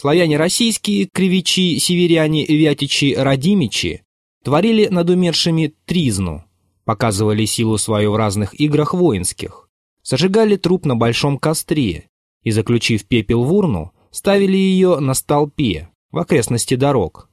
Славяне российские, кривичи, северяне, вятичи, радимичи творили над умершими тризну, показывали силу свою в разных играх воинских, сожигали труп на большом костре и, заключив пепел в урну, ставили ее на столпе в окрестности дорог.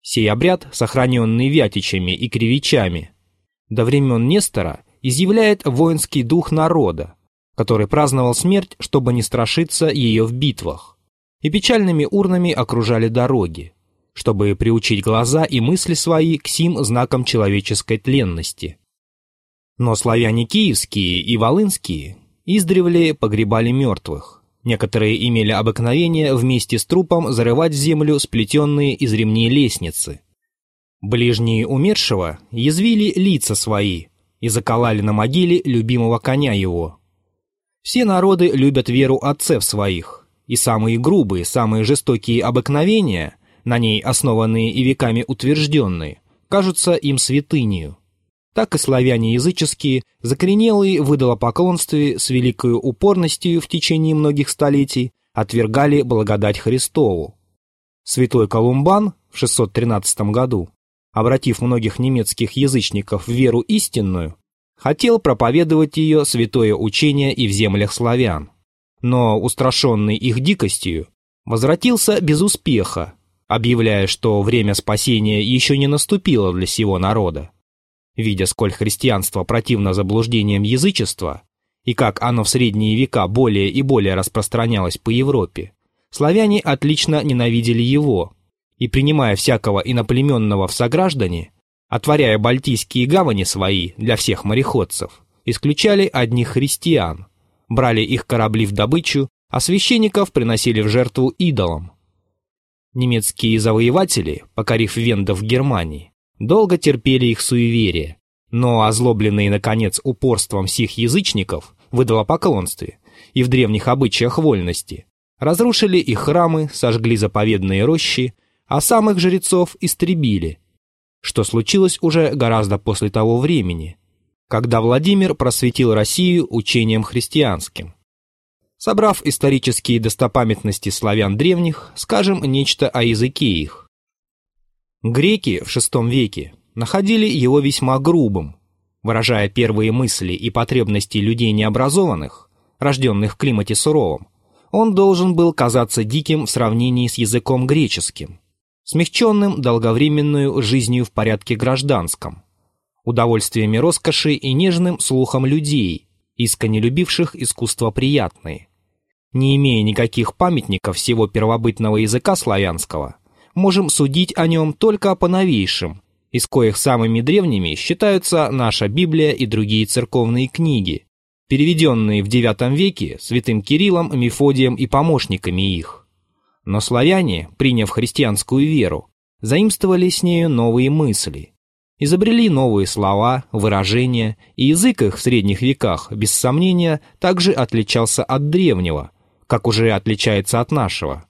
Сей обряд, сохраненный вятичами и кривичами, до времен Нестора изъявляет воинский дух народа, который праздновал смерть, чтобы не страшиться ее в битвах, и печальными урнами окружали дороги, чтобы приучить глаза и мысли свои к сим знакам человеческой тленности. Но славяне киевские и волынские издревле погребали мертвых. Некоторые имели обыкновение вместе с трупом зарывать в землю сплетенные из ремней лестницы. Ближние умершего язвили лица свои и заколали на могиле любимого коня его. Все народы любят веру отцев своих, и самые грубые, самые жестокие обыкновения, на ней основанные и веками утвержденные, кажутся им святынею так и славяне языческие, закоренелые в идолопоклонстве с великой упорностью в течение многих столетий отвергали благодать Христову. Святой Колумбан в 613 году, обратив многих немецких язычников в веру истинную, хотел проповедовать ее святое учение и в землях славян. Но, устрашенный их дикостью, возвратился без успеха, объявляя, что время спасения еще не наступило для сего народа. Видя, сколь христианство противно заблуждениям язычества и как оно в средние века более и более распространялось по Европе, славяне отлично ненавидели его и, принимая всякого иноплеменного в сограждане, отворяя бальтийские гавани свои для всех мореходцев, исключали одних христиан, брали их корабли в добычу, а священников приносили в жертву идолам. Немецкие завоеватели, покорив вендов в Германии, долго терпели их суеверие, но озлобленные, наконец, упорством сих язычников в идолопоклонстве и в древних обычаях вольности, разрушили их храмы, сожгли заповедные рощи, а самых жрецов истребили, что случилось уже гораздо после того времени, когда Владимир просветил Россию учением христианским. Собрав исторические достопамятности славян древних, скажем нечто о языке их. Греки в VI веке находили его весьма грубым, выражая первые мысли и потребности людей необразованных, рожденных в климате суровом, он должен был казаться диким в сравнении с языком греческим, смягченным долговременную жизнью в порядке гражданском, удовольствиями роскоши и нежным слухом людей, искренне любивших искусство приятные. Не имея никаких памятников всего первобытного языка славянского, можем судить о нем только по новейшим, из коих самыми древними считаются наша Библия и другие церковные книги, переведенные в IX веке святым Кириллом, Мефодием и помощниками их. Но славяне, приняв христианскую веру, заимствовали с нею новые мысли, изобрели новые слова, выражения, и язык их в средних веках, без сомнения, также отличался от древнего, как уже отличается от нашего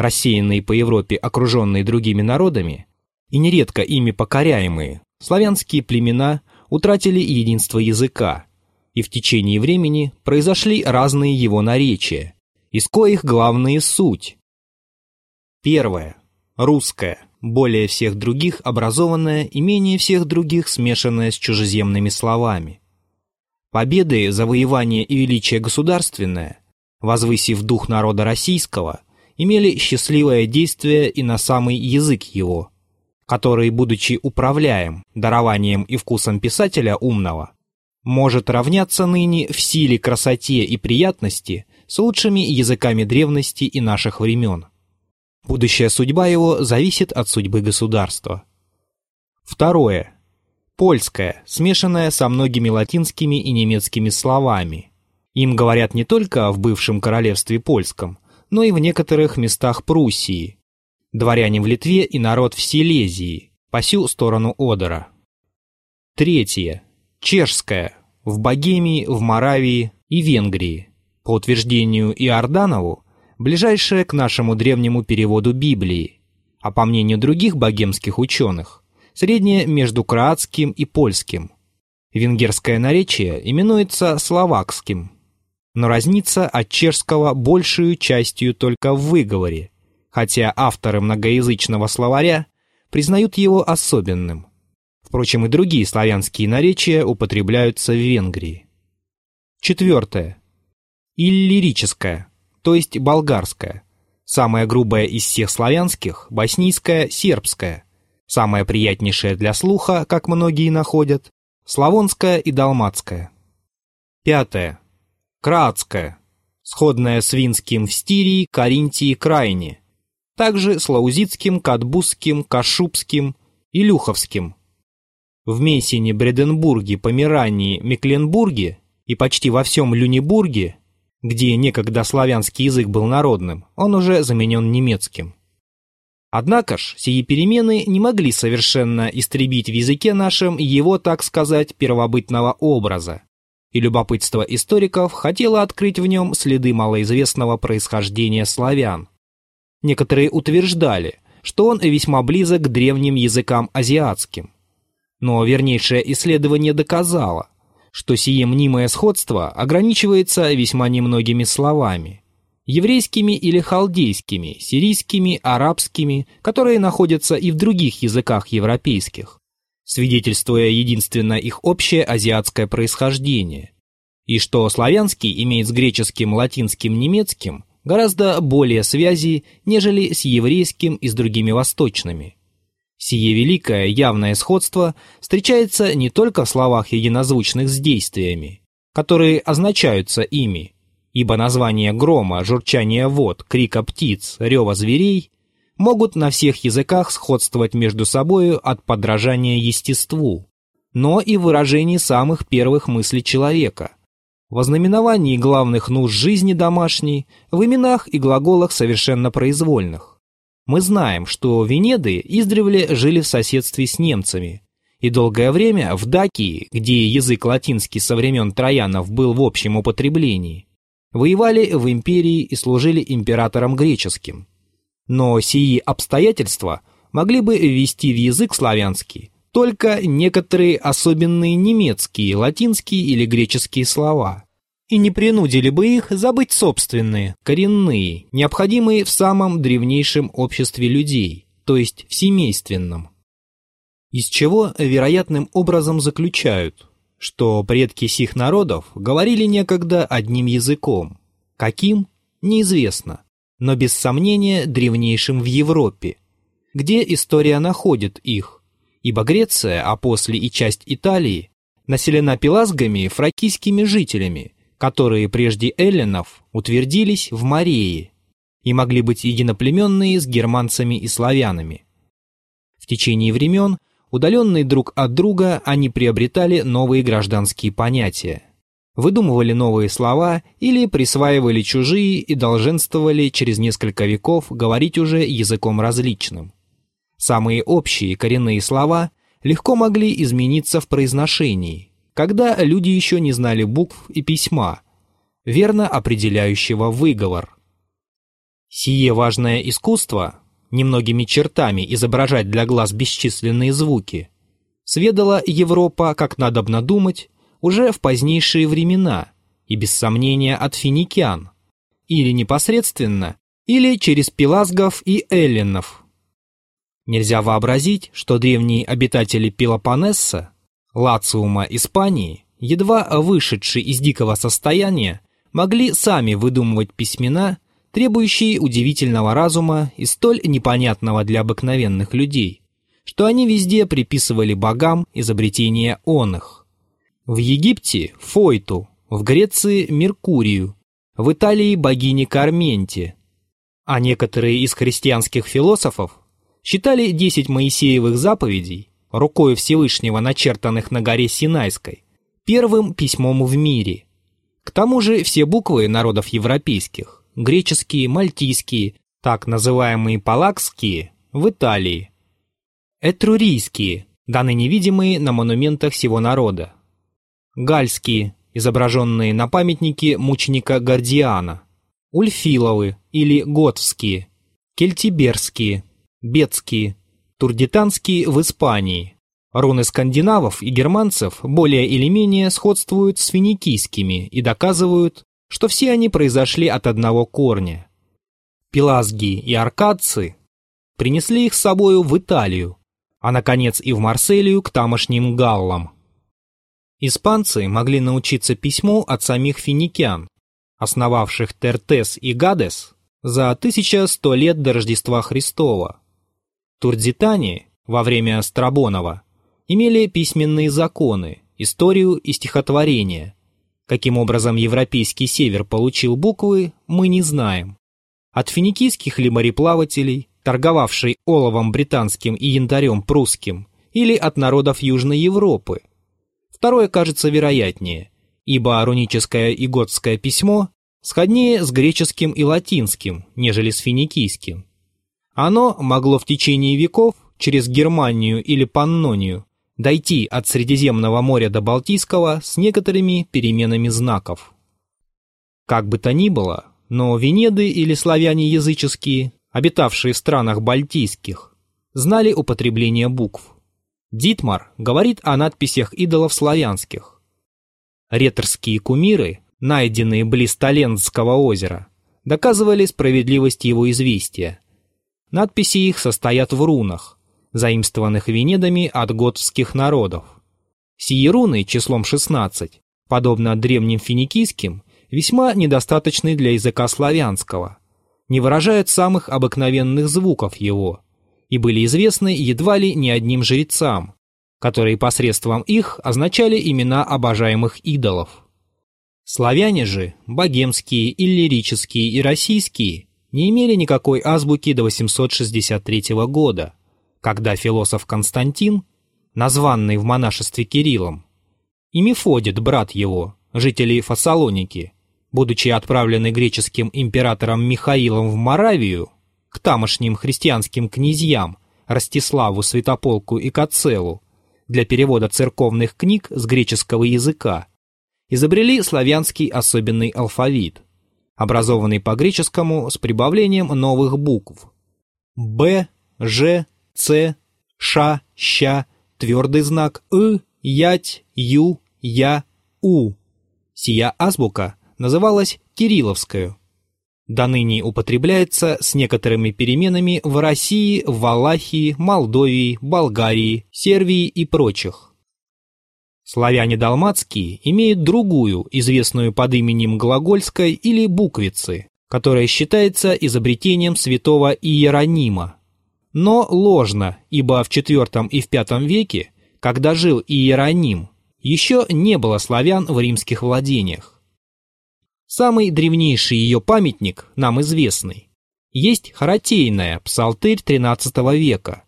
рассеянные по Европе, окруженные другими народами, и нередко ими покоряемые, славянские племена утратили единство языка, и в течение времени произошли разные его наречия, из коих главные суть. Первое. Русское, более всех других образованное и менее всех других смешанное с чужеземными словами. Победы, завоевание и величие государственное, возвысив дух народа российского – имели счастливое действие и на самый язык его, который, будучи управляем дарованием и вкусом писателя умного, может равняться ныне в силе, красоте и приятности с лучшими языками древности и наших времен. Будущая судьба его зависит от судьбы государства. Второе. Польское, смешанное со многими латинскими и немецкими словами. Им говорят не только в бывшем королевстве польском, но и в некоторых местах Пруссии, дворяне в Литве и народ в Силезии, по сю сторону Одера. Третье. Чешское, в Богемии, в Моравии и Венгрии, по утверждению Иорданову, ближайшее к нашему древнему переводу Библии, а по мнению других богемских ученых, среднее между кроатским и польским. Венгерское наречие именуется словакским. но разнится от чешского большую частью только в выговоре, хотя авторы многоязычного словаря признают его особенным. Впрочем, и другие славянские наречия употребляются в Венгрии. Четвертое. Иллирическое, то есть болгарское. Самое грубое из всех славянских – боснийское, сербское. Самое приятнейшее для слуха, как многие находят – славонское и далматское. Пятое. Краатское, сходное с винским в Стирии, Каринтии, Крайне. Также с лаузитским, катбусским, кашубским и люховским. В Мессине, Бреденбурге, Померании, Мекленбурге и почти во всем Люнебурге где некогда славянский язык был народным, он уже заменен немецким. Однако ж, сии перемены не могли совершенно истребить в языке нашем его, так сказать, первобытного образа, и любопытство историков хотело открыть в нем следы малоизвестного происхождения славян. Некоторые утверждали, что он весьма близок к древним языкам азиатским. Но вернейшее исследование доказало, что сие мнимое сходство ограничивается весьма немногими словами. Еврейскими или халдейскими, сирийскими, арабскими, которые находятся и в других языках европейских, свидетельствуя единственно их общее азиатское происхождение, и что славянский имеет с греческим, латинским, немецким гораздо более связи, нежели с еврейским и с другими восточными – Сие великое явное сходство встречается не только в словах единозвучных с действиями, которые означаются ими, ибо названия грома, журчания вод, крика птиц, рева зверей могут на всех языках сходствовать между собою от подражания естеству, но и в выражении самых первых мыслей человека, в ознаменовании главных нужд жизни домашней, в именах и глаголах совершенно произвольных. Мы знаем, что Венеды издревле жили в соседстве с немцами, и долгое время в Дакии, где язык латинский со времен Троянов был в общем употреблении, воевали в империи и служили императором греческим. Но сии обстоятельства могли бы ввести в язык славянский только некоторые особенные немецкие, латинские или греческие слова – и не принудили бы их забыть собственные, коренные, необходимые в самом древнейшем обществе людей, то есть в семейственном. Из чего вероятным образом заключают, что предки сих народов говорили некогда одним языком. Каким? Неизвестно, но без сомнения древнейшим в Европе. Где история находит их? Ибо Греция, а после и часть Италии, населена пелазгами фракийскими жителями – которые прежде эллинов утвердились в Марии и могли быть единоплеменные с германцами и славянами. В течение времен, удаленные друг от друга, они приобретали новые гражданские понятия, выдумывали новые слова или присваивали чужие и долженствовали через несколько веков говорить уже языком различным. Самые общие коренные слова легко могли измениться в произношении – когда люди еще не знали букв и письма, верно определяющего выговор. Сие важное искусство, немногими чертами изображать для глаз бесчисленные звуки, сведала Европа, как надобно думать, уже в позднейшие времена и без сомнения от финикиан, или непосредственно, или через пелазгов и эллинов. Нельзя вообразить, что древние обитатели Пелопоннеса Лациума Испании, едва вышедшие из дикого состояния, могли сами выдумывать письмена, требующие удивительного разума и столь непонятного для обыкновенных людей, что они везде приписывали богам изобретения он их. В Египте – Фойту, в Греции – Меркурию, в Италии – богине Карменте, а некоторые из христианских философов считали десять Моисеевых заповедей рукой Всевышнего начертанных на горе Синайской, первым письмом в мире. К тому же все буквы народов европейских, греческие, мальтийские, так называемые палакские, в Италии, этрурийские, даны невидимые на монументах всего народа, гальские, изображенные на памятнике мученика Гордиана, ульфиловы или готские, кельтиберские, бетские, Турдитанские в Испании. Руны скандинавов и германцев более или менее сходствуют с финикийскими и доказывают, что все они произошли от одного корня. Пелазги и аркадцы принесли их с собою в Италию, а, наконец, и в Марселию к тамошним галлам. Испанцы могли научиться письму от самих финикян, основавших Тертес и Гадес за 1100 лет до Рождества Христова. Турдзитане во время Страбонова имели письменные законы, историю и стихотворение. Каким образом европейский север получил буквы, мы не знаем. От финикийских ли мореплавателей, торговавшей оловом британским и янтарем прусским, или от народов Южной Европы. Второе кажется вероятнее, ибо руническое и готское письмо сходнее с греческим и латинским, нежели с финикийским. Оно могло в течение веков через Германию или Паннонию дойти от Средиземного моря до Балтийского с некоторыми переменами знаков. Как бы то ни было, но Венеды или славяне языческие, обитавшие в странах балтийских, знали употребление букв. Дитмар говорит о надписях идолов славянских. Реторские кумиры, найденные близ Талендского озера, доказывали справедливость его известия. Надписи их состоят в рунах, заимствованных Венедами от готских народов. Сии руны числом 16, подобно древним финикийским, весьма недостаточны для языка славянского, не выражают самых обыкновенных звуков его и были известны едва ли не одним жрецам, которые посредством их означали имена обожаемых идолов. Славяне же, богемские, иллирические и российские, не имели никакой азбуки до 863 года, когда философ Константин, названный в монашестве Кириллом, и Мефодит, брат его, жителей Фассалоники, будучи отправлены греческим императором Михаилом в Моравию, к тамошним христианским князьям Ростиславу, Святополку и Кацелу для перевода церковных книг с греческого языка, изобрели славянский особенный алфавит, образованный по-греческому с прибавлением новых букв Б, Ж, Ц, Ш, Щ, твердый знак И, Ять, Ю, Я, У. Сия азбука называлась Кирилловскую. До ныне употребляется с некоторыми переменами в России, Валахии, Молдовии, Болгарии, Сербии и прочих. Славяне далматские имеют другую, известную под именем глагольской или буквицы, которая считается изобретением святого Иеронима. Но ложно, ибо в IV и V веке, когда жил Иероним, еще не было славян в римских владениях. Самый древнейший ее памятник, нам известный, есть Харатейная, псалтырь XIII века,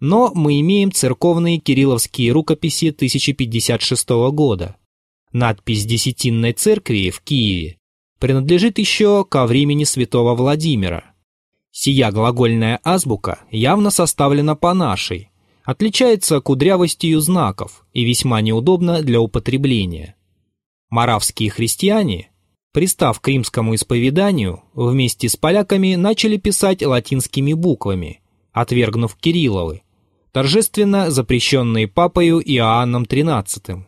но мы имеем церковные кирилловские рукописи 1056 года. Надпись Десятинной церкви в Киеве принадлежит еще ко времени святого Владимира. Сия глагольная азбука явно составлена по нашей, отличается кудрявостью знаков и весьма неудобна для употребления. Моравские христиане – пристав к римскому исповеданию, вместе с поляками начали писать латинскими буквами, отвергнув Кирилловы, торжественно запрещенные папою Иоанном XIII.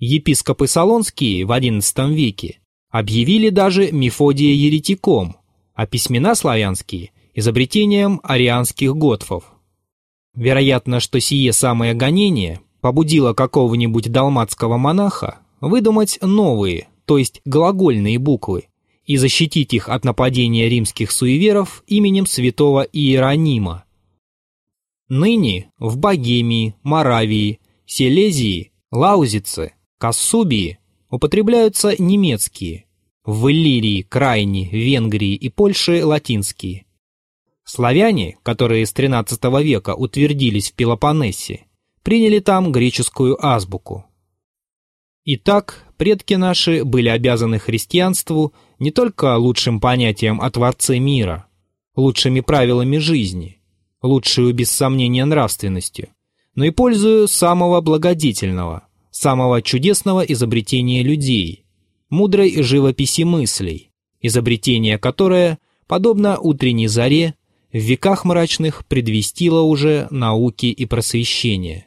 Епископы Солонские в XI веке объявили даже Мефодия еретиком, а письмена славянские – изобретением арианских готфов. Вероятно, что сие самое гонение побудило какого-нибудь далматского монаха выдумать новые, то есть глагольные буквы, и защитить их от нападения римских суеверов именем святого Иеронима. Ныне в Богемии, Моравии, Силезии, Лаузице, Кассубии употребляются немецкие, в Иллирии, Крайне, Венгрии и Польше латинские. Славяне, которые с XIII века утвердились в Пелопоннесе, приняли там греческую азбуку. Итак, предки наши были обязаны христианству не только лучшим понятием о Творце мира, лучшими правилами жизни, лучшую без сомнения нравственностью, но и пользую самого благодетельного, самого чудесного изобретения людей, мудрой живописи мыслей, изобретение которое, подобно утренней заре, в веках мрачных предвестило уже науки и просвещение.